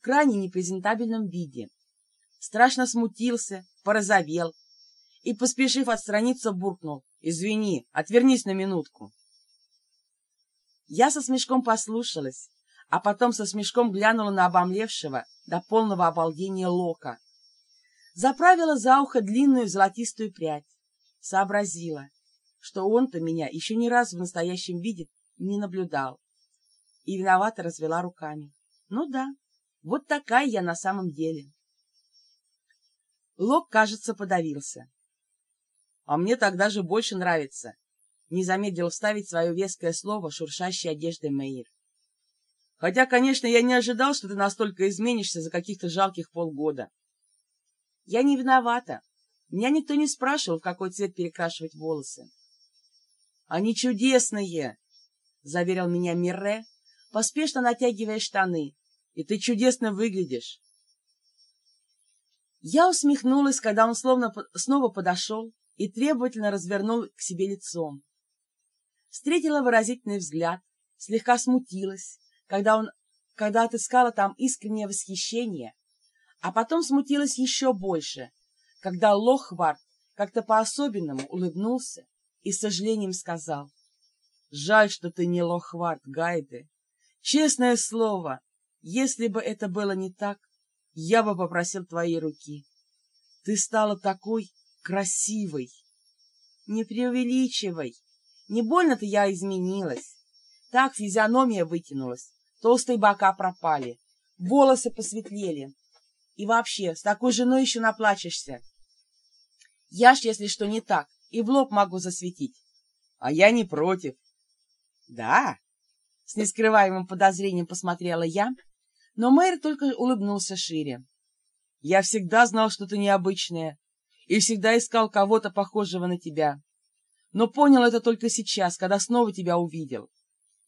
в крайне непрезентабельном виде. Страшно смутился, порозовел и, поспешив отстраниться, буркнул. «Извини, отвернись на минутку». Я со смешком послушалась, а потом со смешком глянула на обомлевшего до полного обалдения Лока. Заправила за ухо длинную золотистую прядь, сообразила, что он-то меня еще ни разу в настоящем виде не наблюдал, и виновато развела руками. Ну да, вот такая я на самом деле. Лок, кажется, подавился. А мне тогда же больше нравится. Не замедлил вставить свое веское слово шуршащей одеждой Мэйр. Хотя, конечно, я не ожидал, что ты настолько изменишься за каких-то жалких полгода. Я не виновата. Меня никто не спрашивал, в какой цвет перекрашивать волосы. Они чудесные, — заверил меня Мирре, поспешно натягивая штаны. И ты чудесно выглядишь. Я усмехнулась, когда он словно снова подошел и требовательно развернул к себе лицом. Встретила выразительный взгляд, слегка смутилась, когда он, когда отыскала там искреннее восхищение, а потом смутилась еще больше, когда Лохвард как-то по-особенному улыбнулся и с сожалением сказал, «Жаль, что ты не Лохвард, Гайде. Честное слово, если бы это было не так, я бы попросил твоей руки. Ты стала такой красивой. Не преувеличивай. Не больно-то я изменилась. Так физиономия вытянулась, толстые бока пропали, волосы посветлели. И вообще, с такой женой еще наплачешься. Я ж, если что не так, и в лоб могу засветить. А я не против. Да? С нескрываемым подозрением посмотрела я, но мэр только улыбнулся шире. «Я всегда знал, что ты необычная, и всегда искал кого-то похожего на тебя. Но понял это только сейчас, когда снова тебя увидел,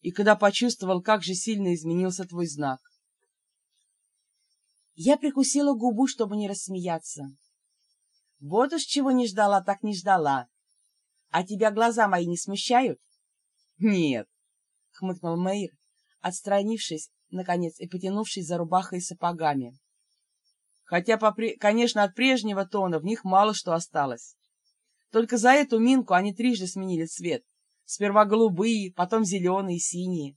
и когда почувствовал, как же сильно изменился твой знак». Я прикусила губу, чтобы не рассмеяться. Вот уж чего не ждала, так не ждала. А тебя глаза мои не смущают? Нет, — хмыкнул Мэйр, отстранившись наконец, и потянувшись за рубахой и сапогами. Хотя, конечно, от прежнего тона в них мало что осталось. Только за эту минку они трижды сменили цвет. Сперва голубые, потом зеленые, синие.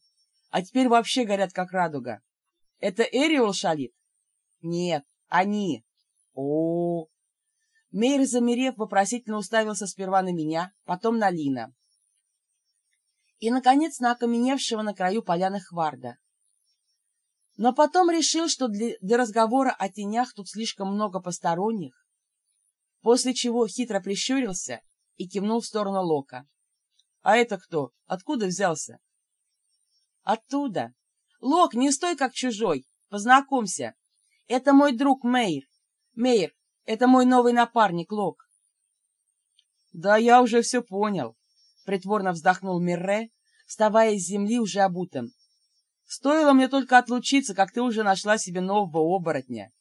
А теперь вообще горят, как радуга. Это Эриол шалит? Нет, они. -о, -о. Мейр, замерев, вопросительно уставился сперва на меня, потом на Лина. И, наконец, на окаменевшего на краю поляны Хварда но потом решил, что для, для разговора о тенях тут слишком много посторонних, после чего хитро прищурился и кивнул в сторону Лока. — А это кто? Откуда взялся? — Оттуда. Лок, не стой как чужой, познакомься. Это мой друг Мейр. Мейр, это мой новый напарник Лок. — Да, я уже все понял, — притворно вздохнул Мирре, вставая с земли уже обутым. Стоило мне только отлучиться, как ты уже нашла себе нового оборотня.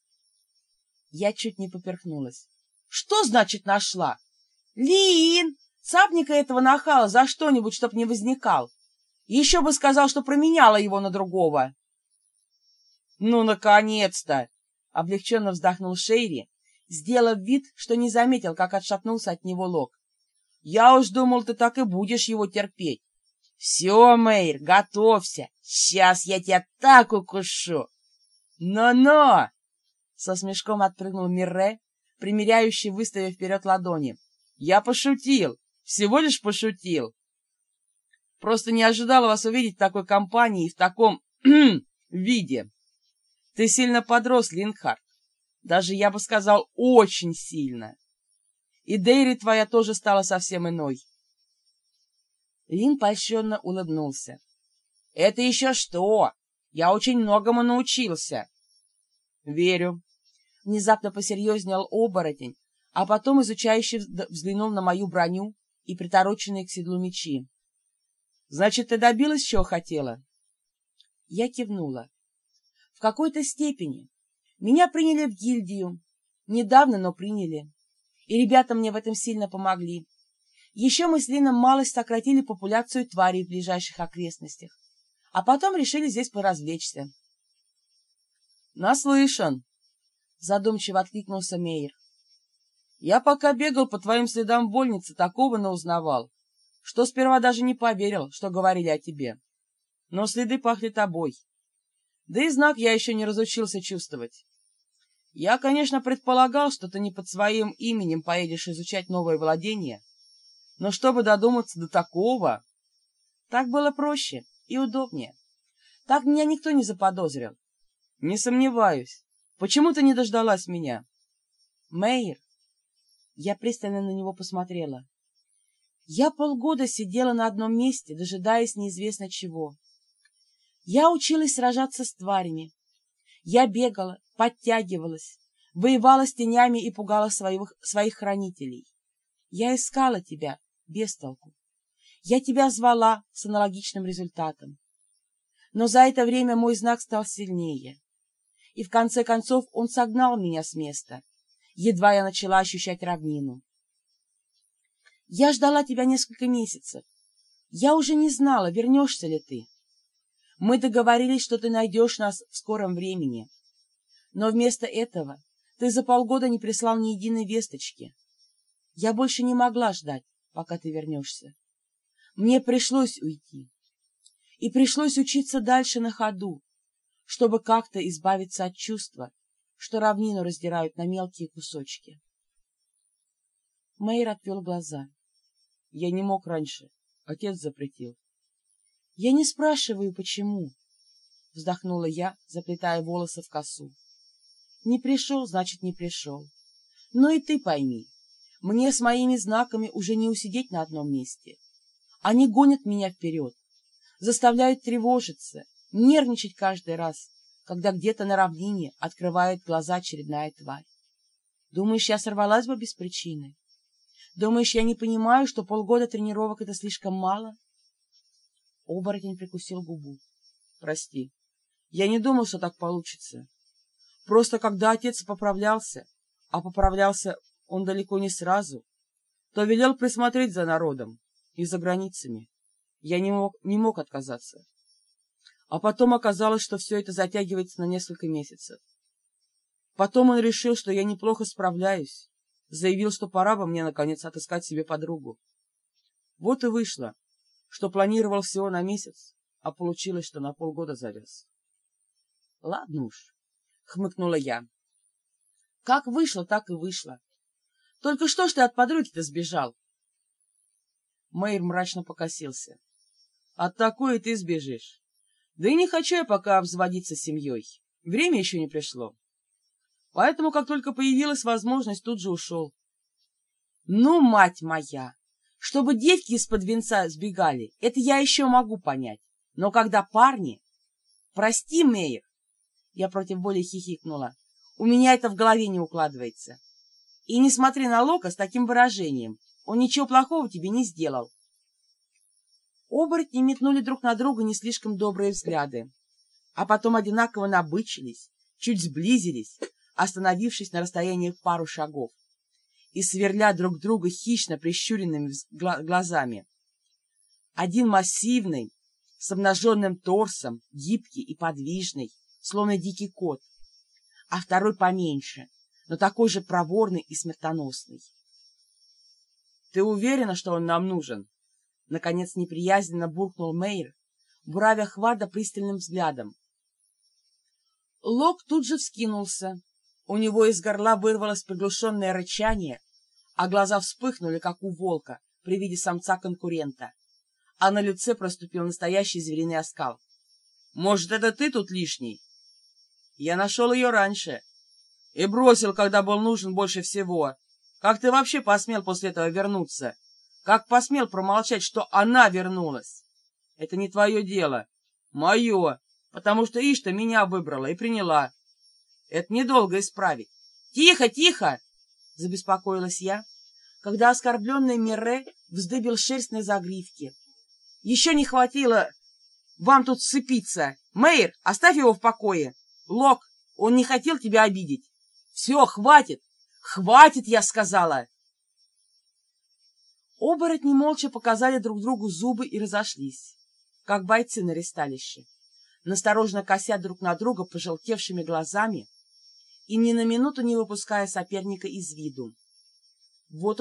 Я чуть не поперхнулась. Что значит нашла? Лин! Цапника этого нахала за что-нибудь, чтоб не возникал. Еще бы сказал, что променяла его на другого. Ну, наконец-то! Облегченно вздохнул Шейри, сделав вид, что не заметил, как отшатнулся от него Лок. Я уж думал, ты так и будешь его терпеть. Все, Мэйр, готовься. Сейчас я тебя так укушу. Но-но! Со смешком отпрыгнул Мирре, примеряющий, выставив вперед ладони. Я пошутил, всего лишь пошутил. Просто не ожидал вас увидеть в такой компании и в таком виде. Ты сильно подрос, Линхард. Даже, я бы сказал, очень сильно. И Дейри твоя тоже стала совсем иной. Лин польщенно улыбнулся. — Это еще что? Я очень многому научился. — Верю. Внезапно посерьезнел оборотень, а потом изучающе взглянул на мою броню и притороченные к седлу мечи. — Значит, ты добилась, чего хотела? Я кивнула. — В какой-то степени. Меня приняли в гильдию. Недавно, но приняли. И ребята мне в этом сильно помогли. Еще мы с Лином малость сократили популяцию тварей в ближайших окрестностях, а потом решили здесь поразвлечься. Наслышан, задумчиво откликнулся Мейер. Я пока бегал по твоим следам в больнице, такого наузнавал, что сперва даже не поверил, что говорили о тебе. Но следы пахли тобой. Да и знак я еще не разучился чувствовать. Я, конечно, предполагал, что ты не под своим именем поедешь изучать новое владение, но чтобы додуматься до такого, так было проще и удобнее. Так меня никто не заподозрил. Не сомневаюсь. Почему ты не дождалась меня? Мэйр. Я пристально на него посмотрела. Я полгода сидела на одном месте, дожидаясь неизвестно чего. Я училась сражаться с тварями. Я бегала, подтягивалась, воевала с тенями и пугала своих, своих хранителей. Я искала тебя, без толку. Я тебя звала с аналогичным результатом. Но за это время мой знак стал сильнее. И в конце концов он согнал меня с места, едва я начала ощущать равнину. Я ждала тебя несколько месяцев. Я уже не знала, вернешься ли ты. Мы договорились, что ты найдешь нас в скором времени. Но вместо этого ты за полгода не прислал ни единой весточки. Я больше не могла ждать, пока ты вернешься. Мне пришлось уйти. И пришлось учиться дальше на ходу, чтобы как-то избавиться от чувства, что равнину раздирают на мелкие кусочки. Мэйр отвел глаза. Я не мог раньше. Отец запретил. Я не спрашиваю, почему, вздохнула я, заплетая волосы в косу. Не пришел, значит, не пришел. Но и ты пойми, мне с моими знаками уже не усидеть на одном месте. Они гонят меня вперед, заставляют тревожиться, нервничать каждый раз, когда где-то на равнине открывает глаза очередная тварь. Думаешь, я сорвалась бы без причины? Думаешь, я не понимаю, что полгода тренировок — это слишком мало? Оборотень прикусил губу. Прости, я не думал, что так получится. Просто когда отец поправлялся, а поправлялся он далеко не сразу, то велел присмотреть за народом и за границами. Я не мог, не мог отказаться. А потом оказалось, что все это затягивается на несколько месяцев. Потом он решил, что я неплохо справляюсь, заявил, что пора бы мне, наконец, отыскать себе подругу. Вот и вышло, что планировал всего на месяц, а получилось, что на полгода завез. Ладно уж, — хмыкнула я. Как вышло, так и вышло. Только что ж ты от подруги-то сбежал? Мэйр мрачно покосился. От такой ты сбежишь. Да и не хочу я пока обзаводиться семьей. Время еще не пришло. Поэтому, как только появилась возможность, тут же ушел. Ну, мать моя! Чтобы девки из-под венца сбегали, это я еще могу понять. Но когда парни... Прости, Мэйр, я против воли хихикнула. У меня это в голове не укладывается. И не смотри на Лока с таким выражением. Он ничего плохого тебе не сделал. Оборотни метнули друг на друга не слишком добрые взгляды, а потом одинаково набычились, чуть сблизились, остановившись на расстоянии пару шагов и сверля друг друга хищно прищуренными глазами. Один массивный, с обнаженным торсом, гибкий и подвижный, словно дикий кот, а второй поменьше, но такой же проворный и смертоносный. — Ты уверена, что он нам нужен? — наконец неприязненно буркнул Мейер, буравя Хварда пристальным взглядом. Лок тут же вскинулся. У него из горла вырвалось приглушенное рычание, а глаза вспыхнули, как у волка, при виде самца-конкурента, а на лице проступил настоящий звериный оскал. — Может, это ты тут лишний? Я нашел ее раньше и бросил, когда был нужен больше всего. Как ты вообще посмел после этого вернуться? Как посмел промолчать, что она вернулась? Это не твое дело. Мое, потому что Ишта меня выбрала и приняла. Это недолго исправить. Тихо, тихо! Забеспокоилась я, когда оскорбленный Мирре вздыбил шерсть на загривке. Еще не хватило вам тут сцепиться. Мэйр, оставь его в покое. Лок, он не хотел тебя обидеть. Все, хватит! Хватит, я сказала!» Оборотни молча показали друг другу зубы и разошлись, как бойцы на ресталище. насторожно кося друг на друга пожелтевшими глазами и ни на минуту не выпуская соперника из виду. Вот